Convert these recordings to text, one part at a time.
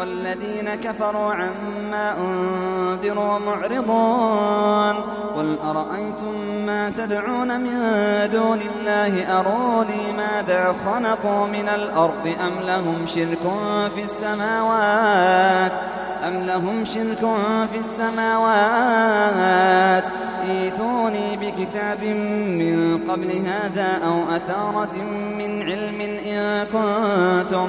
والذين كفروا عما أنذروا معرضون. قل أرأيتم ما تدعون من دون الله؟ أروني ماذا خلقوا من الأرض؟ أم لهم شرك في السماوات؟ أم لهم شرك في السماوات؟ إيتوني بكتاب من قبل هذا أو أثارة من علم إن كنتم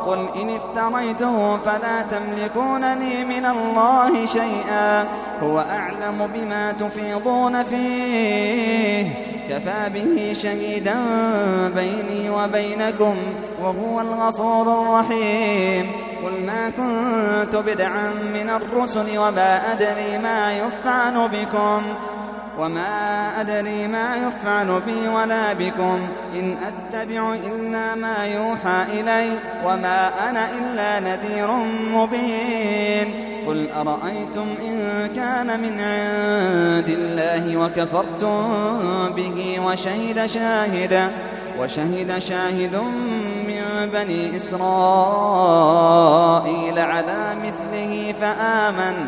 قل إن افتريته فلا تملكون لي من الله شيئا. هو أعلم بما تفيضون فيه. كفى به شهيدا بيني وبينكم وهو الغفور الرحيم. قل ما كنت بدعا من الرسل وما أدري ما يفعل بكم. وما أدري ما يفعل بي ولا بكم إن أتبع إلا ما يوحى إلي وما أنا إلا نذير مبين قل أرأيتم إن كان من عند الله وكفرتم به وشهد شاهد وشهد شاهد من بني إسرائيل على مثله فآمن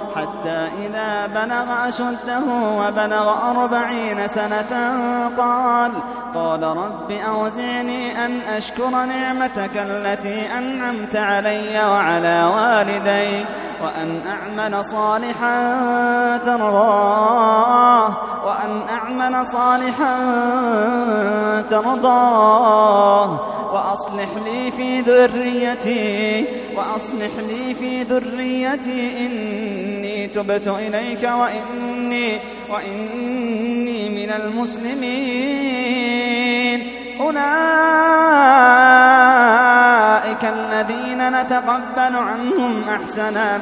حتى إذا بلغ أشده وبلغ أربعين سنة قال قال رب أوزعني أن أشكر نعمتك التي أنعمت علي وعلى والدي وأن أعمل صالحا ترضاه وأن أعمل صالحا ترضاه. وأصلح لي في ذريتي وأصلح لي في ذريتي. إني تبت إليك وإني وإني من المسلمين. أولئك الذين نتقبل عنهم أحسنا.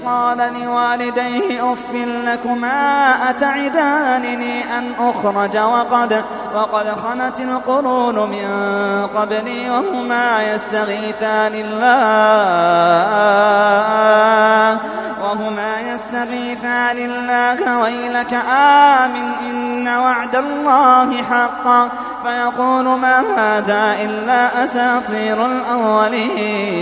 قال لوالديه أف لكما أتعدانني أن أخرج وقد وقد خنت القرون من قبلي وهما يستغيثان الله وهما يستغيثان الله ويلك آمن إن وعد الله حق. فيقول ما هذا إلا أساطير الأولين.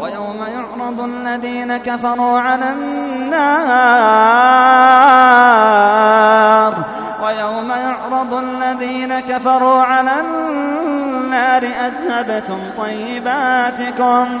ويوم يعرض الذين كفروا على النار. ويوم يعرض الذين كفروا على النار أذهبتم طيباتكم.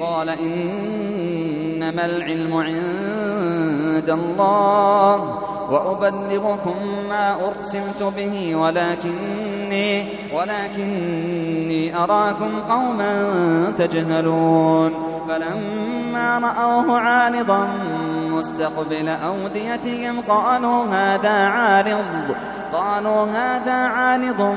قال إنما العلم عند الله وأبلغكم ما أرسلت به ولكني ولكني أراكم قوما تجهلون. فلما رأوه عارضا مستقبل أوديتهم قالوا هذا عارض قالوا هذا عارض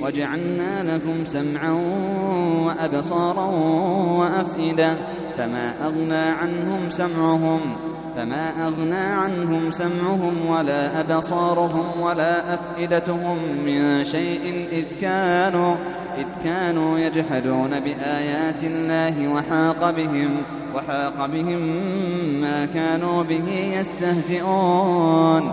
وجعلنا لكم سمعا وأبصارا وأفئدة فما أغنى عنهم سمعهم فما أغنى عنهم سمعهم ولا أبصارهم ولا أفئدتهم من شيء إذ كانوا إذ كانوا يجحدون بآيات الله وحاق بهم وحاق بهم ما كانوا به يستهزئون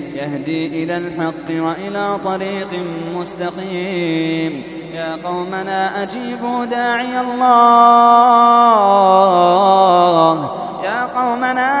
يهدي إلى الحق وإلى طريق مستقيم. يا قومنا أجيبوا داعي الله. يا قومنا